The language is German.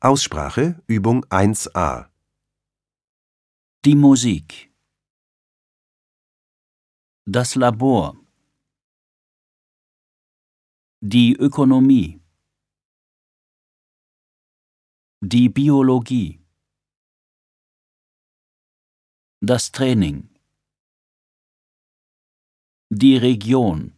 Aussprache Übung 1a Die Musik. Das Labor. Die Ökonomie. Die Biologie. Das Training. Die Region.